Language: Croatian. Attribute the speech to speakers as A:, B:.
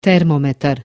A: termometar.